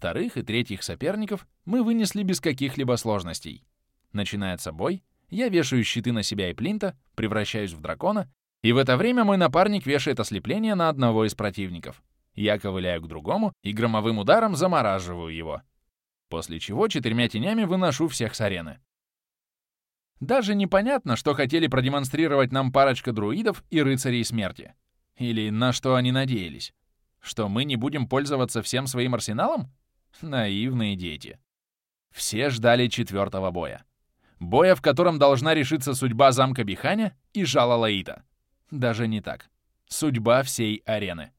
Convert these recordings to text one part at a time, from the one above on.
Вторых и третьих соперников мы вынесли без каких-либо сложностей. Начинается бой, я вешаю щиты на себя и Плинта, превращаюсь в дракона, и в это время мой напарник вешает ослепление на одного из противников. Я ковыляю к другому и громовым ударом замораживаю его. После чего четырьмя тенями выношу всех с арены. Даже непонятно, что хотели продемонстрировать нам парочка друидов и рыцарей смерти. Или на что они надеялись. Что мы не будем пользоваться всем своим арсеналом? Наивные дети. Все ждали четвертого боя. Боя, в котором должна решиться судьба замка Биханя и жала Лаита. Даже не так. Судьба всей арены.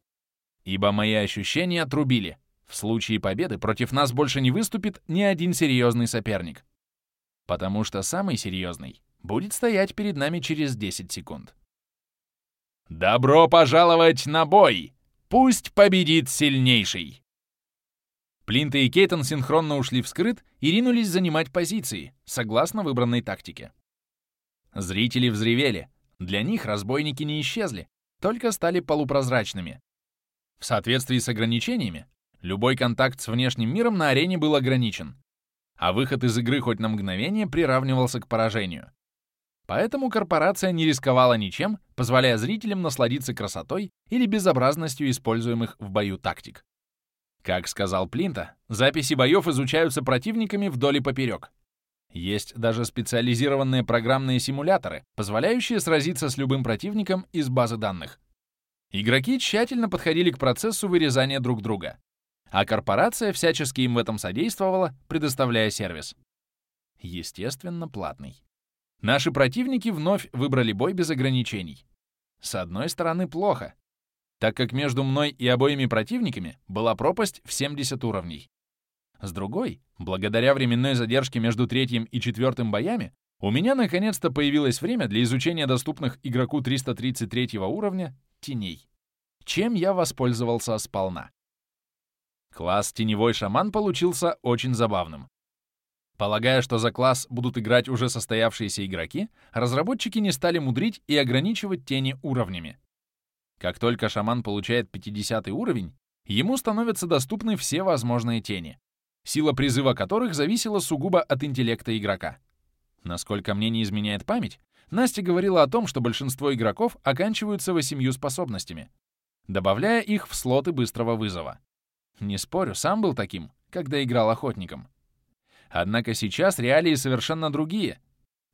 Ибо мои ощущения трубили. В случае победы против нас больше не выступит ни один серьезный соперник. Потому что самый серьезный будет стоять перед нами через 10 секунд. «Добро пожаловать на бой! Пусть победит сильнейший!» Плинта и Кейтон синхронно ушли в скрыт и ринулись занимать позиции, согласно выбранной тактике. Зрители взревели. Для них разбойники не исчезли, только стали полупрозрачными. В соответствии с ограничениями, любой контакт с внешним миром на арене был ограничен, а выход из игры хоть на мгновение приравнивался к поражению. Поэтому корпорация не рисковала ничем, позволяя зрителям насладиться красотой или безобразностью используемых в бою тактик. Как сказал Плинта, записи боев изучаются противниками вдоль и поперек. Есть даже специализированные программные симуляторы, позволяющие сразиться с любым противником из базы данных. Игроки тщательно подходили к процессу вырезания друг друга, а корпорация всячески им в этом содействовала, предоставляя сервис. Естественно, платный. Наши противники вновь выбрали бой без ограничений. С одной стороны, плохо, так как между мной и обоими противниками была пропасть в 70 уровней. С другой, благодаря временной задержке между третьим и четвертым боями, у меня наконец-то появилось время для изучения доступных игроку 333 уровня теней, чем я воспользовался сполна. Класс «Теневой шаман» получился очень забавным. Полагая, что за класс будут играть уже состоявшиеся игроки, разработчики не стали мудрить и ограничивать тени уровнями. Как только шаман получает 50 уровень, ему становятся доступны все возможные тени, сила призыва которых зависела сугубо от интеллекта игрока. Насколько мне не изменяет память, Настя говорила о том, что большинство игроков оканчиваются восемью способностями, добавляя их в слоты быстрого вызова. Не спорю, сам был таким, когда играл охотником. Однако сейчас реалии совершенно другие,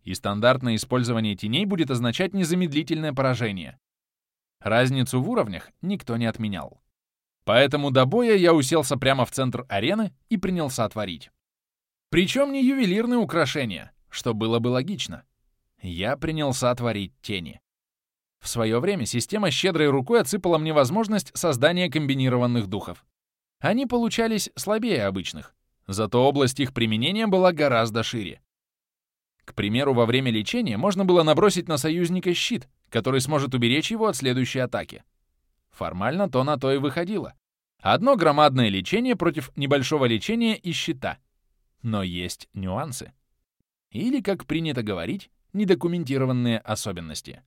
и стандартное использование теней будет означать незамедлительное поражение. Разницу в уровнях никто не отменял. Поэтому до боя я уселся прямо в центр арены и принялся творить. Причем не ювелирные украшения, что было бы логично. Я принялся творить тени. В свое время система щедрой рукой отсыпала мне возможность создания комбинированных духов. Они получались слабее обычных, зато область их применения была гораздо шире. К примеру, во время лечения можно было набросить на союзника щит, который сможет уберечь его от следующей атаки. Формально то на то и выходило. Одно громадное лечение против небольшого лечения и щита. Но есть нюансы. Или, как принято говорить, недокументированные особенности.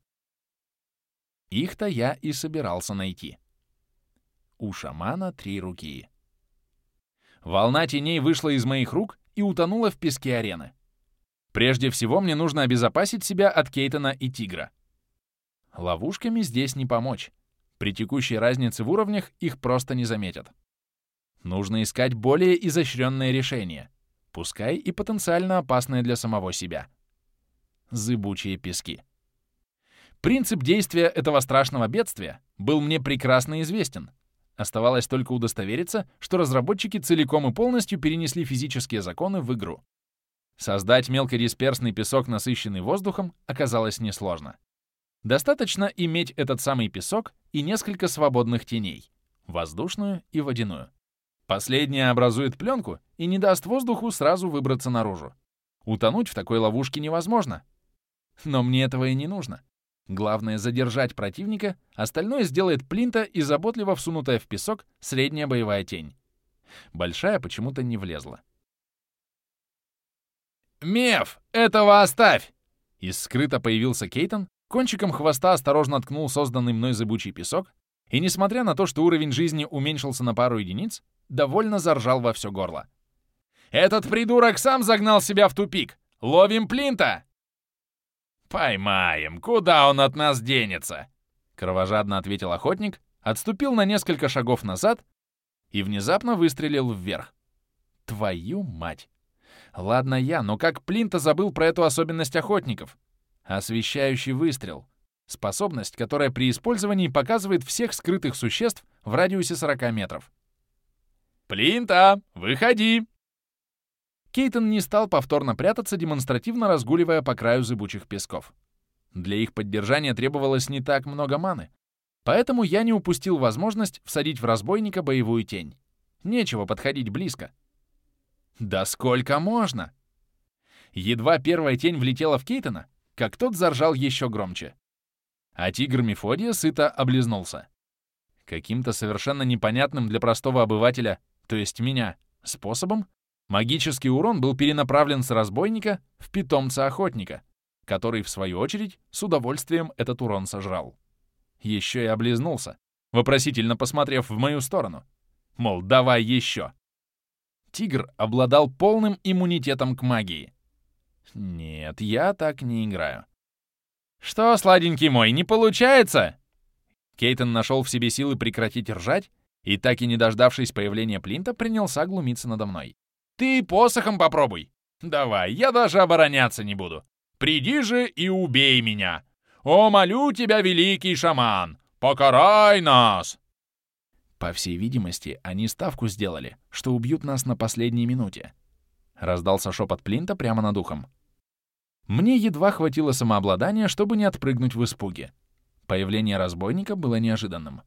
Их-то я и собирался найти. У шамана три руки. Волна теней вышла из моих рук и утонула в песке арены. Прежде всего мне нужно обезопасить себя от Кейтона и Тигра. Ловушками здесь не помочь. При текущей разнице в уровнях их просто не заметят. Нужно искать более изощренное решение, пускай и потенциально опасное для самого себя. Зыбучие пески. Принцип действия этого страшного бедствия был мне прекрасно известен. Оставалось только удостовериться, что разработчики целиком и полностью перенесли физические законы в игру. Создать мелкодисперсный песок, насыщенный воздухом, оказалось несложно. Достаточно иметь этот самый песок и несколько свободных теней — воздушную и водяную. Последняя образует пленку и не даст воздуху сразу выбраться наружу. Утонуть в такой ловушке невозможно. Но мне этого и не нужно. Главное — задержать противника, остальное сделает плинта и заботливо всунутая в песок средняя боевая тень. Большая почему-то не влезла. «Меф, этого оставь!» Из скрыта появился Кейтон, Кончиком хвоста осторожно ткнул созданный мной зыбучий песок, и, несмотря на то, что уровень жизни уменьшился на пару единиц, довольно заржал во все горло. «Этот придурок сам загнал себя в тупик! Ловим Плинта!» «Поймаем! Куда он от нас денется?» Кровожадно ответил охотник, отступил на несколько шагов назад и внезапно выстрелил вверх. Твою мать! Ладно я, но как Плинта забыл про эту особенность охотников? Освещающий выстрел. Способность, которая при использовании показывает всех скрытых существ в радиусе 40 метров. «Плинта, выходи!» Кейтон не стал повторно прятаться, демонстративно разгуливая по краю зыбучих песков. Для их поддержания требовалось не так много маны, поэтому я не упустил возможность всадить в разбойника боевую тень. Нечего подходить близко. Да сколько можно? Едва первая тень влетела в Кейтона, как тот заржал еще громче. А тигр Мефодия сыто облизнулся. Каким-то совершенно непонятным для простого обывателя, то есть меня, способом Магический урон был перенаправлен с разбойника в питомца-охотника, который, в свою очередь, с удовольствием этот урон сожрал. Еще и облизнулся, вопросительно посмотрев в мою сторону. Мол, давай еще. Тигр обладал полным иммунитетом к магии. Нет, я так не играю. «Что, сладенький мой, не получается?» Кейтон нашел в себе силы прекратить ржать и, так и не дождавшись появления Плинта, принялся глумиться надо мной. Ты посохом попробуй. Давай, я даже обороняться не буду. Приди же и убей меня. О, молю тебя, великий шаман, покарай нас!» По всей видимости, они ставку сделали, что убьют нас на последней минуте. Раздался шепот Плинта прямо над ухом. Мне едва хватило самообладания, чтобы не отпрыгнуть в испуге. Появление разбойника было неожиданным.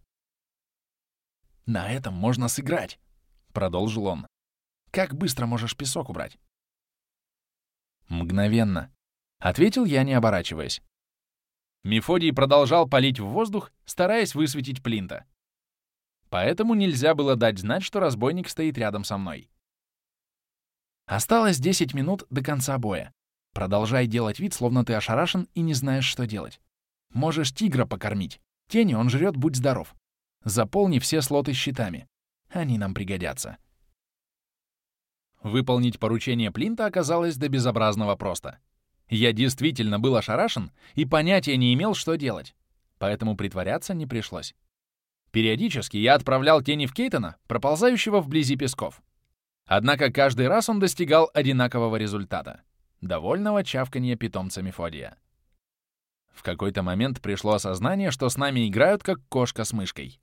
«На этом можно сыграть», — продолжил он. Как быстро можешь песок убрать?» «Мгновенно», — ответил я, не оборачиваясь. Мефодий продолжал палить в воздух, стараясь высветить Плинта. Поэтому нельзя было дать знать, что разбойник стоит рядом со мной. Осталось 10 минут до конца боя. Продолжай делать вид, словно ты ошарашен и не знаешь, что делать. Можешь тигра покормить. Тени он жрет, будь здоров. Заполни все слоты щитами. Они нам пригодятся. Выполнить поручение Плинта оказалось до безобразного просто. Я действительно был ошарашен и понятия не имел, что делать, поэтому притворяться не пришлось. Периодически я отправлял тени в Кейтона, проползающего вблизи песков. Однако каждый раз он достигал одинакового результата — довольного чавканья питомца Мефодия. В какой-то момент пришло осознание, что с нами играют как кошка с мышкой.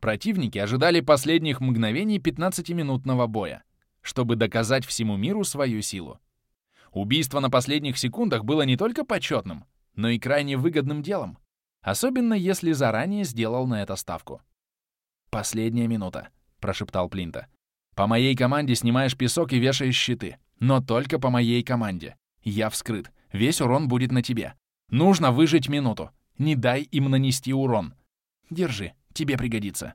Противники ожидали последних мгновений 15-минутного боя — чтобы доказать всему миру свою силу. Убийство на последних секундах было не только почетным, но и крайне выгодным делом, особенно если заранее сделал на это ставку. «Последняя минута», — прошептал Плинта. «По моей команде снимаешь песок и вешаешь щиты, но только по моей команде. Я вскрыт, весь урон будет на тебе. Нужно выжить минуту. Не дай им нанести урон. Держи, тебе пригодится».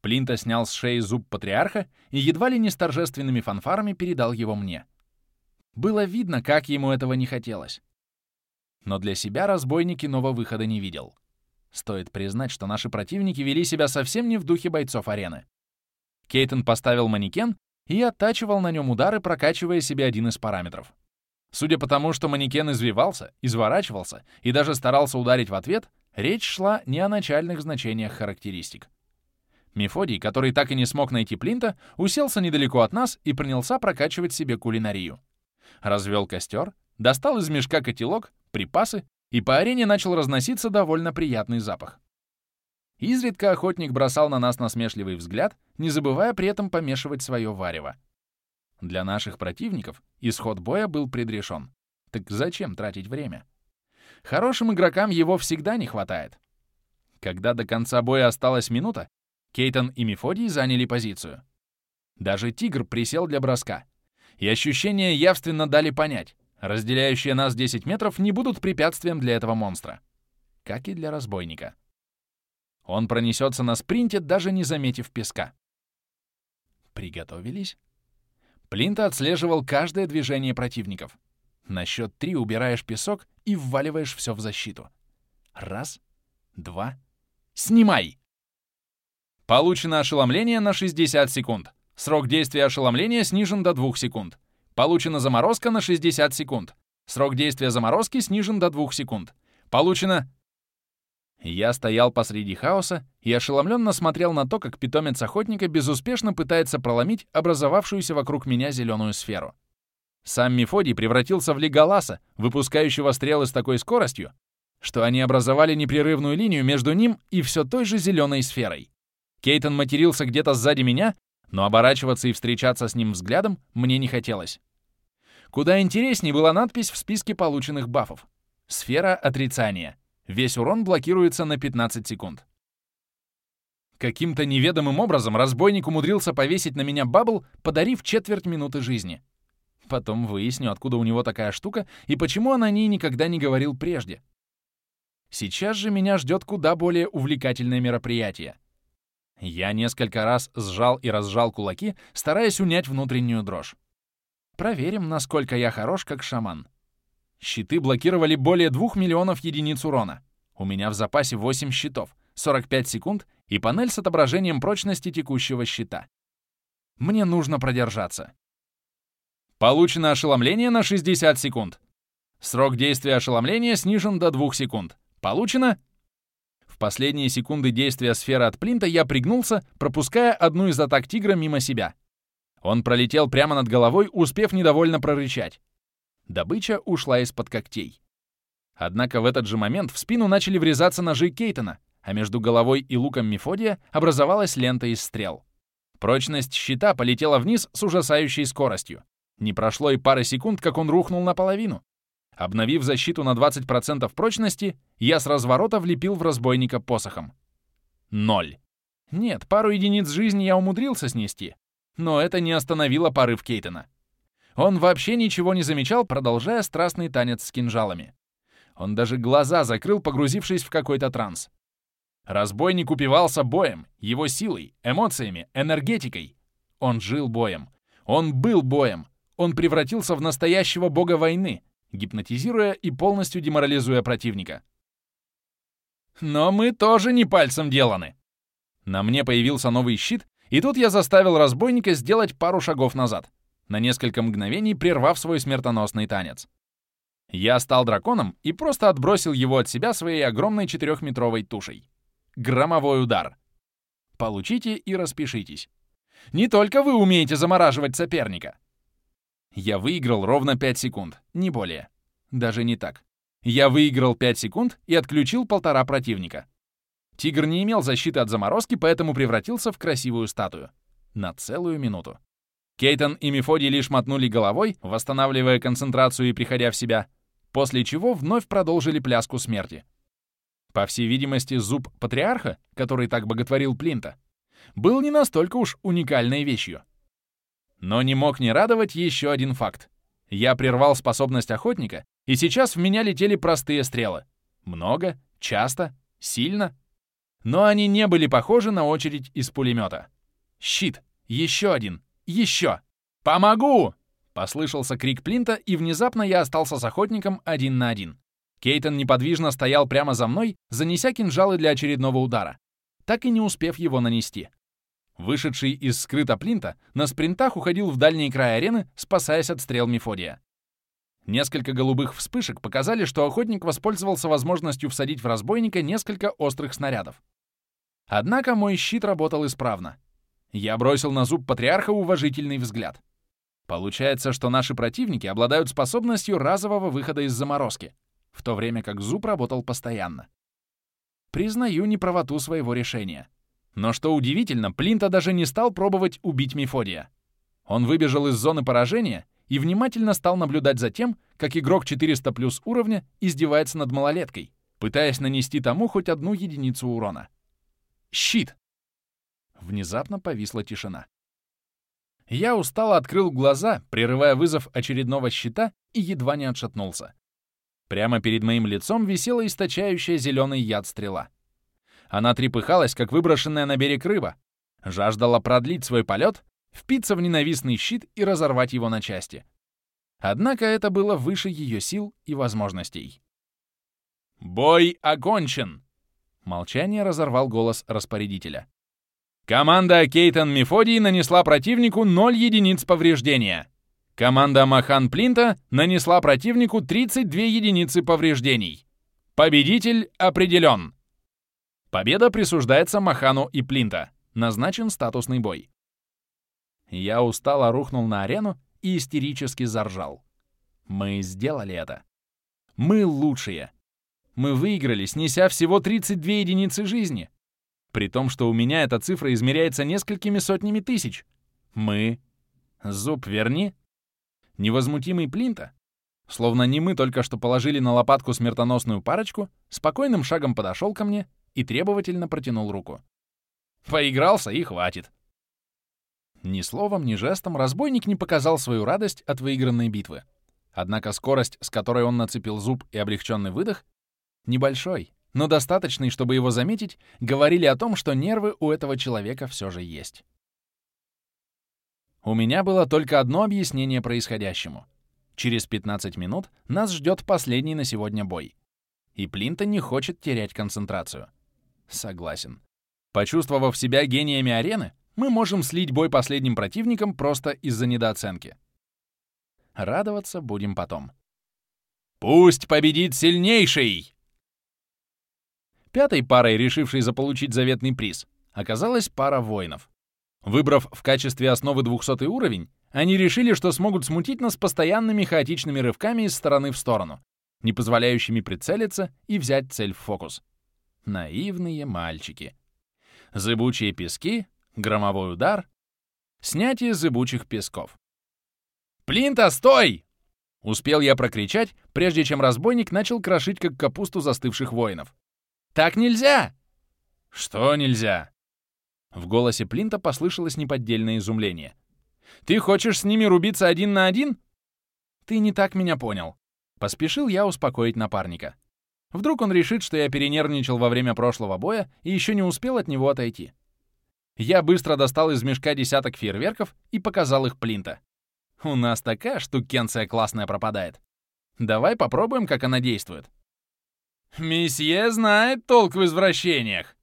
Плинта снял с шеи зуб патриарха и едва ли не с торжественными фанфарами передал его мне. Было видно, как ему этого не хотелось. Но для себя разбойник иного выхода не видел. Стоит признать, что наши противники вели себя совсем не в духе бойцов арены. Кейтон поставил манекен и оттачивал на нем удары, прокачивая себе один из параметров. Судя по тому, что манекен извивался, изворачивался и даже старался ударить в ответ, речь шла не о начальных значениях характеристик. Мефодий, который так и не смог найти Плинта, уселся недалеко от нас и принялся прокачивать себе кулинарию. Развел костер, достал из мешка котелок, припасы, и по арене начал разноситься довольно приятный запах. Изредка охотник бросал на нас насмешливый взгляд, не забывая при этом помешивать свое варево. Для наших противников исход боя был предрешен. Так зачем тратить время? Хорошим игрокам его всегда не хватает. Когда до конца боя осталась минута, Кейтон и Мефодий заняли позицию. Даже тигр присел для броска. И ощущения явственно дали понять, разделяющие нас 10 метров не будут препятствием для этого монстра. Как и для разбойника. Он пронесется на спринте, даже не заметив песка. Приготовились? Плинт отслеживал каждое движение противников. На счет три убираешь песок и вваливаешь все в защиту. Раз, два, снимай! Получено ошеломление на 60 секунд. Срок действия ошеломления снижен до 2 секунд. Получена заморозка на 60 секунд. Срок действия заморозки снижен до 2 секунд. Получено... Я стоял посреди хаоса и ошеломленно смотрел на то, как питомец охотника безуспешно пытается проломить образовавшуюся вокруг меня зеленую сферу. Сам Мефодий превратился в Леголаса, выпускающего стрелы с такой скоростью, что они образовали непрерывную линию между ним и все той же зеленой сферой. Кейтон матерился где-то сзади меня, но оборачиваться и встречаться с ним взглядом мне не хотелось. Куда интереснее была надпись в списке полученных бафов. Сфера отрицания. Весь урон блокируется на 15 секунд. Каким-то неведомым образом разбойник умудрился повесить на меня бабл, подарив четверть минуты жизни. Потом выясню, откуда у него такая штука и почему он о ней никогда не говорил прежде. Сейчас же меня ждет куда более увлекательное мероприятие. Я несколько раз сжал и разжал кулаки, стараясь унять внутреннюю дрожь. Проверим, насколько я хорош как шаман. Щиты блокировали более 2 миллионов единиц урона. У меня в запасе 8 щитов, 45 секунд и панель с отображением прочности текущего щита. Мне нужно продержаться. Получено ошеломление на 60 секунд. Срок действия ошеломления снижен до 2 секунд. Получено... В последние секунды действия сферы от плинта я пригнулся, пропуская одну из атак тигра мимо себя. Он пролетел прямо над головой, успев недовольно прорычать. Добыча ушла из-под когтей. Однако в этот же момент в спину начали врезаться ножи Кейтона, а между головой и луком Мефодия образовалась лента из стрел. Прочность щита полетела вниз с ужасающей скоростью. Не прошло и пары секунд, как он рухнул наполовину. Обновив защиту на 20% прочности, я с разворота влепил в разбойника посохом. Ноль. Нет, пару единиц жизни я умудрился снести, но это не остановило порыв Кейтона. Он вообще ничего не замечал, продолжая страстный танец с кинжалами. Он даже глаза закрыл, погрузившись в какой-то транс. Разбойник упивался боем, его силой, эмоциями, энергетикой. Он жил боем. Он был боем. Он превратился в настоящего бога войны, гипнотизируя и полностью деморализуя противника. Но мы тоже не пальцем деланы. На мне появился новый щит, и тут я заставил разбойника сделать пару шагов назад на несколько мгновений прервав свой смертоносный танец. Я стал драконом и просто отбросил его от себя своей огромной четырехметровой тушей. Громовой удар. Получите и распишитесь. Не только вы умеете замораживать соперника. Я выиграл ровно 5 секунд, не более. Даже не так. Я выиграл 5 секунд и отключил полтора противника. Тигр не имел защиты от заморозки, поэтому превратился в красивую статую. На целую минуту. Кейтон и Мефодий лишь мотнули головой, восстанавливая концентрацию и приходя в себя, после чего вновь продолжили пляску смерти. По всей видимости, зуб патриарха, который так боготворил Плинта, был не настолько уж уникальной вещью. Но не мог не радовать еще один факт. Я прервал способность охотника, и сейчас в меня летели простые стрелы. Много, часто, сильно. Но они не были похожи на очередь из пулемета. Щит, еще один, еще! Помогу!» Послышался крик Плинта, и внезапно я остался с охотником один на один. Кейтон неподвижно стоял прямо за мной, занеся кинжалы для очередного удара, так и не успев его нанести. Вышедший из скрыта Плинта на спринтах уходил в дальний край арены, спасаясь от стрел Мефодия. Несколько голубых вспышек показали, что охотник воспользовался возможностью всадить в разбойника несколько острых снарядов. Однако мой щит работал исправно. Я бросил на зуб патриарха уважительный взгляд. Получается, что наши противники обладают способностью разового выхода из заморозки, в то время как зуб работал постоянно. Признаю неправоту своего решения. Но что удивительно, Плинта даже не стал пробовать убить Мефодия. Он выбежал из зоны поражения и внимательно стал наблюдать за тем, как игрок 400 плюс уровня издевается над малолеткой, пытаясь нанести тому хоть одну единицу урона. Щит! Внезапно повисла тишина. Я устало открыл глаза, прерывая вызов очередного щита, и едва не отшатнулся. Прямо перед моим лицом висела источающая зеленый яд стрела. Она трепыхалась, как выброшенная на берег рыба, жаждала продлить свой полет, впиться в ненавистный щит и разорвать его на части. Однако это было выше ее сил и возможностей. «Бой окончен!» Молчание разорвал голос распорядителя. Команда Кейтон Мефодий нанесла противнику 0 единиц повреждения. Команда Махан Плинта нанесла противнику 32 единицы повреждений. Победитель определен. Победа присуждается Махану и Плинта. Назначен статусный бой. Я устало рухнул на арену и истерически заржал. Мы сделали это. Мы лучшие. Мы выиграли, снеся всего 32 единицы жизни. При том, что у меня эта цифра измеряется несколькими сотнями тысяч. Мы... Зуб верни. Невозмутимый Плинта, словно не мы только что положили на лопатку смертоносную парочку, спокойным шагом подошел ко мне и требовательно протянул руку. Поигрался и хватит. Ни словом, ни жестом разбойник не показал свою радость от выигранной битвы. Однако скорость, с которой он нацепил зуб и облегченный выдох, небольшой, но достаточный, чтобы его заметить, говорили о том, что нервы у этого человека все же есть. У меня было только одно объяснение происходящему. Через 15 минут нас ждет последний на сегодня бой. И Плинтон не хочет терять концентрацию. Согласен. Почувствовав себя гениями арены, мы можем слить бой последним противникам просто из-за недооценки. Радоваться будем потом. «Пусть победит сильнейший!» Пятой парой, решившей заполучить заветный приз, оказалась пара воинов. Выбрав в качестве основы 200 уровень, они решили, что смогут смутить нас постоянными хаотичными рывками из стороны в сторону, не позволяющими прицелиться и взять цель в фокус. Наивные мальчики. Зыбучие пески, громовой удар, снятие зыбучих песков. «Плинта, стой!» Успел я прокричать, прежде чем разбойник начал крошить как капусту застывших воинов. Так нельзя!» «Что нельзя?» В голосе Плинта послышалось неподдельное изумление. «Ты хочешь с ними рубиться один на один?» «Ты не так меня понял». Поспешил я успокоить напарника. Вдруг он решит, что я перенервничал во время прошлого боя и еще не успел от него отойти. Я быстро достал из мешка десяток фейерверков и показал их Плинта. У нас такая штукенция классная пропадает. Давай попробуем, как она действует. «Месье знает толк в извращениях!»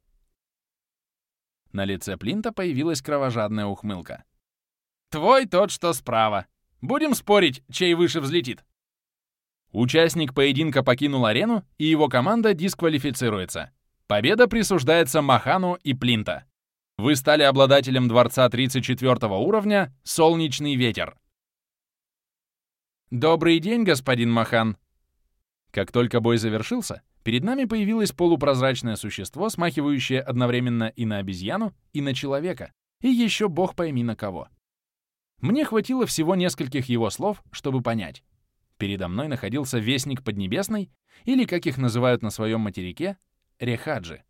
На лице Плинта появилась кровожадная ухмылка. «Твой тот, что справа. Будем спорить, чей выше взлетит». Участник поединка покинул арену, и его команда дисквалифицируется. Победа присуждается Махану и Плинта. Вы стали обладателем дворца 34 уровня «Солнечный ветер». «Добрый день, господин Махан!» Как только бой завершился, Перед нами появилось полупрозрачное существо, смахивающее одновременно и на обезьяну, и на человека, и еще бог пойми на кого. Мне хватило всего нескольких его слов, чтобы понять. Передо мной находился Вестник Поднебесной, или, как их называют на своем материке, Рехаджи.